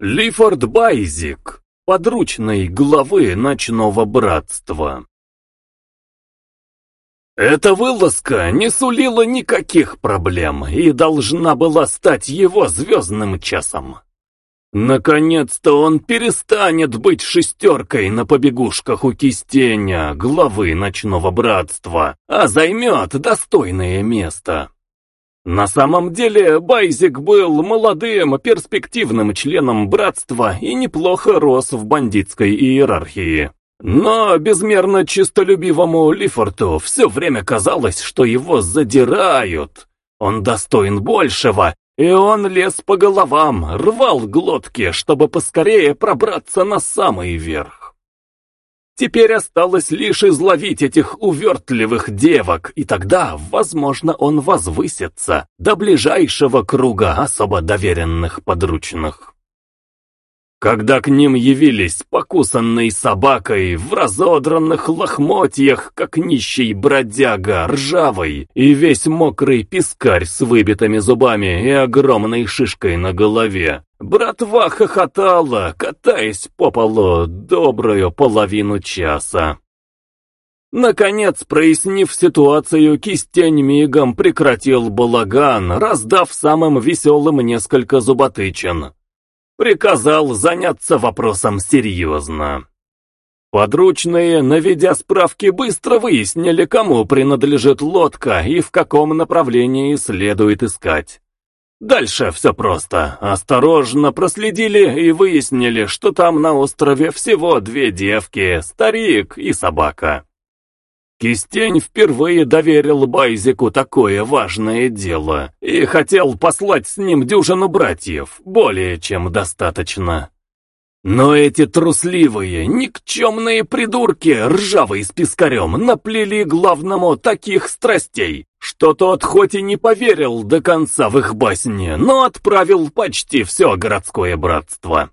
Лифорд Байзик, подручный главы ночного братства. Эта вылазка не сулила никаких проблем и должна была стать его звездным часом. Наконец-то он перестанет быть шестеркой на побегушках у кистеня, главы ночного братства, а займет достойное место. На самом деле Байзик был молодым, перспективным членом братства и неплохо рос в бандитской иерархии. Но безмерно чистолюбивому Лифорту все время казалось, что его задирают. Он достоин большего, и он лез по головам, рвал глотки, чтобы поскорее пробраться на самый верх. Теперь осталось лишь изловить этих увертливых девок, и тогда, возможно, он возвысится до ближайшего круга особо доверенных подручных. Когда к ним явились покусанной собакой в разодранных лохмотьях, как нищий бродяга, ржавый и весь мокрый пескарь с выбитыми зубами и огромной шишкой на голове, братва хохотала, катаясь по полу добрую половину часа. Наконец, прояснив ситуацию, кистень мигом прекратил балаган, раздав самым веселым несколько зуботычин приказал заняться вопросом серьезно. Подручные, наведя справки, быстро выяснили, кому принадлежит лодка и в каком направлении следует искать. Дальше все просто. Осторожно проследили и выяснили, что там на острове всего две девки, старик и собака. Кистень впервые доверил Байзику такое важное дело и хотел послать с ним дюжину братьев, более чем достаточно. Но эти трусливые, никчемные придурки, ржавые с пескарем, наплели главному таких страстей, что тот хоть и не поверил до конца в их басне, но отправил почти все городское братство.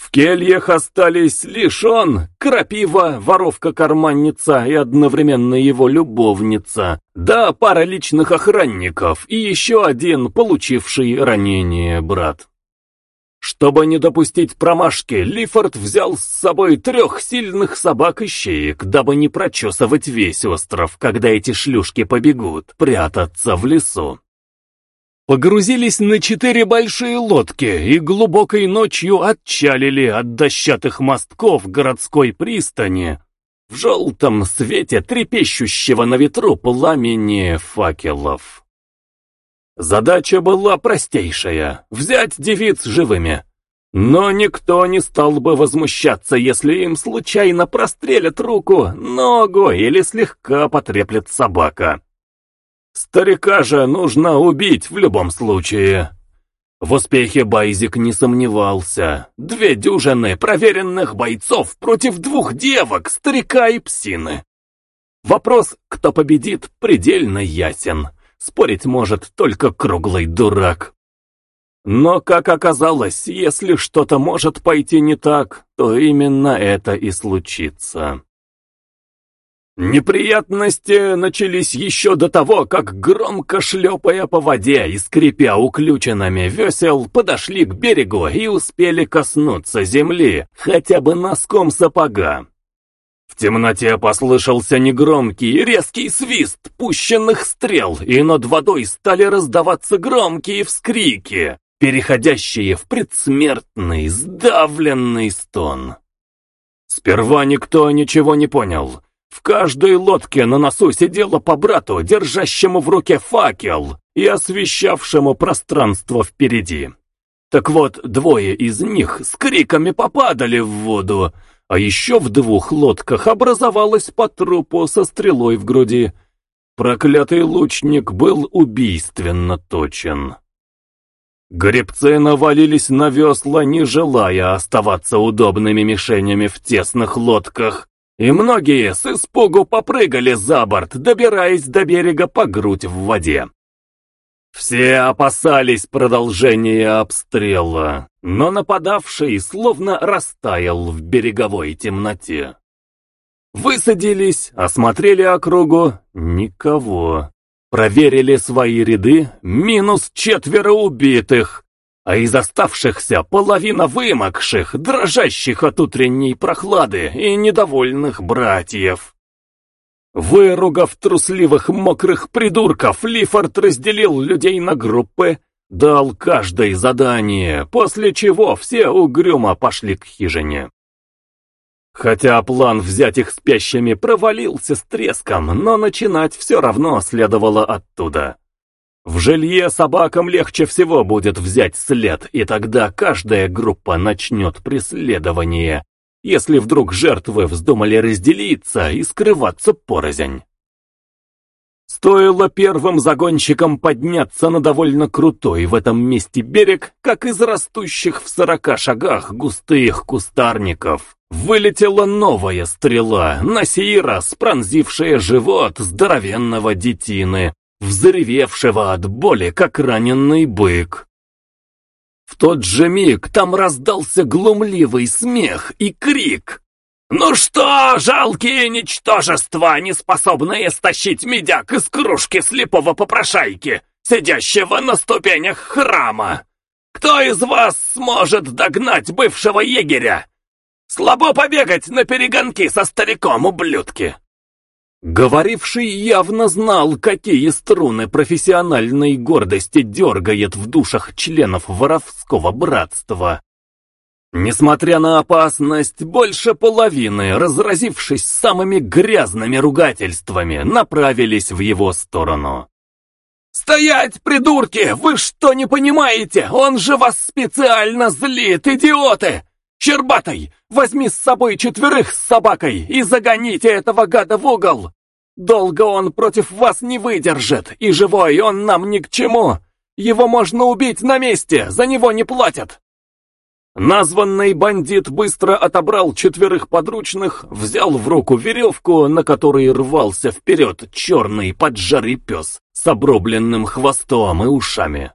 В кельях остались лишь он, крапива, воровка-карманница и одновременно его любовница, да пара личных охранников и еще один, получивший ранение брат. Чтобы не допустить промашки, Лифорд взял с собой трех сильных собак и щеек, дабы не прочесывать весь остров, когда эти шлюшки побегут прятаться в лесу погрузились на четыре большие лодки и глубокой ночью отчалили от дощатых мостков городской пристани в желтом свете трепещущего на ветру пламени факелов. Задача была простейшая — взять девиц живыми. Но никто не стал бы возмущаться, если им случайно прострелят руку, ногу или слегка потреплет собака. Старика же нужно убить в любом случае. В успехе Байзик не сомневался. Две дюжины проверенных бойцов против двух девок, старика и псины. Вопрос, кто победит, предельно ясен. Спорить может только круглый дурак. Но, как оказалось, если что-то может пойти не так, то именно это и случится. Неприятности начались еще до того, как, громко шлепая по воде и скрипя уключенными весел, подошли к берегу и успели коснуться земли, хотя бы носком сапога. В темноте послышался негромкий, резкий свист пущенных стрел, и над водой стали раздаваться громкие вскрики, переходящие в предсмертный, сдавленный стон. Сперва никто ничего не понял — в каждой лодке на носу сидело по брату, держащему в руке факел и освещавшему пространство впереди. Так вот, двое из них с криками попадали в воду, а еще в двух лодках образовалось по трупу со стрелой в груди. Проклятый лучник был убийственно точен. Гребцы навалились на весла, не желая оставаться удобными мишенями в тесных лодках, и многие с испугу попрыгали за борт, добираясь до берега по грудь в воде. Все опасались продолжения обстрела, но нападавший словно растаял в береговой темноте. Высадились, осмотрели округу — никого. Проверили свои ряды — минус четверо убитых. А из оставшихся половина вымокших, дрожащих от утренней прохлады и недовольных братьев. Выругав трусливых мокрых придурков, Лифорд разделил людей на группы, дал каждой задание, после чего все угрюмо пошли к хижине. Хотя план взять их спящими провалился с треском, но начинать все равно следовало оттуда. В жилье собакам легче всего будет взять след, и тогда каждая группа начнет преследование, если вдруг жертвы вздумали разделиться и скрываться порознь. Стоило первым загонщикам подняться на довольно крутой в этом месте берег, как из растущих в сорока шагах густых кустарников вылетела новая стрела, на сей раз пронзившая живот здоровенного детины, взревевшего от боли, как раненый бык. В тот же миг там раздался глумливый смех и крик. «Ну что, жалкие ничтожества, не способные стащить медяк из кружки слепого попрошайки, сидящего на ступенях храма! Кто из вас сможет догнать бывшего егеря? Слабо побегать на перегонки со стариком, ублюдки!» Говоривший явно знал, какие струны профессиональной гордости дергает в душах членов воровского братства. Несмотря на опасность, больше половины, разразившись самыми грязными ругательствами, направились в его сторону. «Стоять, придурки! Вы что не понимаете? Он же вас специально злит, идиоты! Щербатай, возьми с собой четверых с собакой и загоните этого гада в угол! Долго он против вас не выдержит, и живой он нам ни к чему! Его можно убить на месте, за него не платят!» Названный бандит быстро отобрал четверых подручных, взял в руку веревку, на которой рвался вперед черный поджарый пес с обрубленным хвостом и ушами.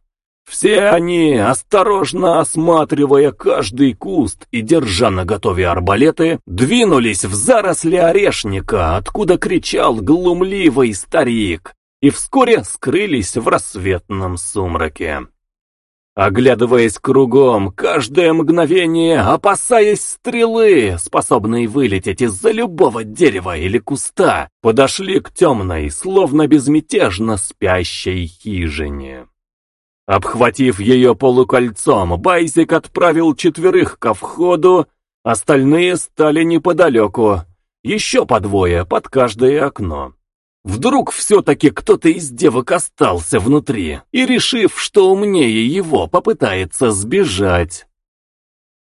Все они, осторожно осматривая каждый куст и держа наготове арбалеты, двинулись в заросли орешника, откуда кричал глумливый старик, и вскоре скрылись в рассветном сумраке. Оглядываясь кругом, каждое мгновение, опасаясь стрелы, способной вылететь из-за любого дерева или куста, подошли к темной, словно безмятежно спящей хижине. Обхватив ее полукольцом, Байзик отправил четверых ко входу, остальные стали неподалеку, еще по двое под каждое окно. Вдруг все-таки кто-то из девок остался внутри и, решив, что умнее его, попытается сбежать.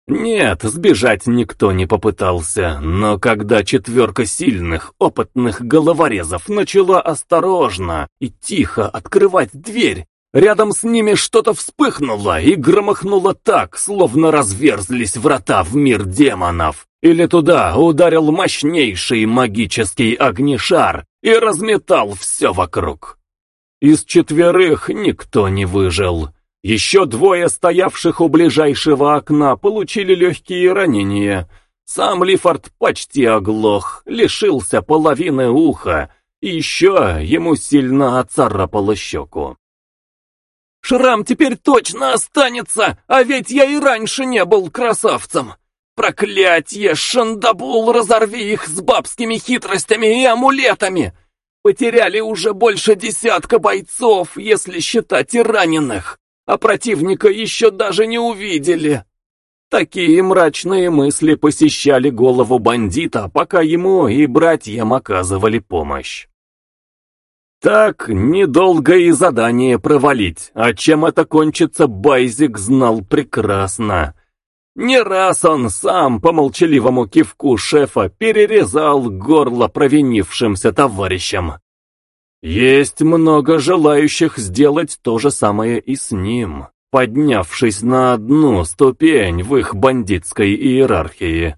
Нет, сбежать никто не попытался, но когда четверка сильных, опытных головорезов начала осторожно и тихо открывать дверь, рядом с ними что-то вспыхнуло и громыхнуло так, словно разверзлись врата в мир демонов, или туда ударил мощнейший магический огнешар и разметал все вокруг. Из четверых никто не выжил. Еще двое стоявших у ближайшего окна получили легкие ранения. Сам Лифорд почти оглох, лишился половины уха, и еще ему сильно оцарапало щеку. «Шрам теперь точно останется, а ведь я и раньше не был красавцем!» Проклятье, Шандабул, разорви их с бабскими хитростями и амулетами! Потеряли уже больше десятка бойцов, если считать и раненых, а противника еще даже не увидели. Такие мрачные мысли посещали голову бандита, пока ему и братьям оказывали помощь. Так, недолго и задание провалить, а чем это кончится, Байзик знал прекрасно. Не раз он сам по молчаливому кивку шефа перерезал горло провинившимся товарищам. Есть много желающих сделать то же самое и с ним, поднявшись на одну ступень в их бандитской иерархии.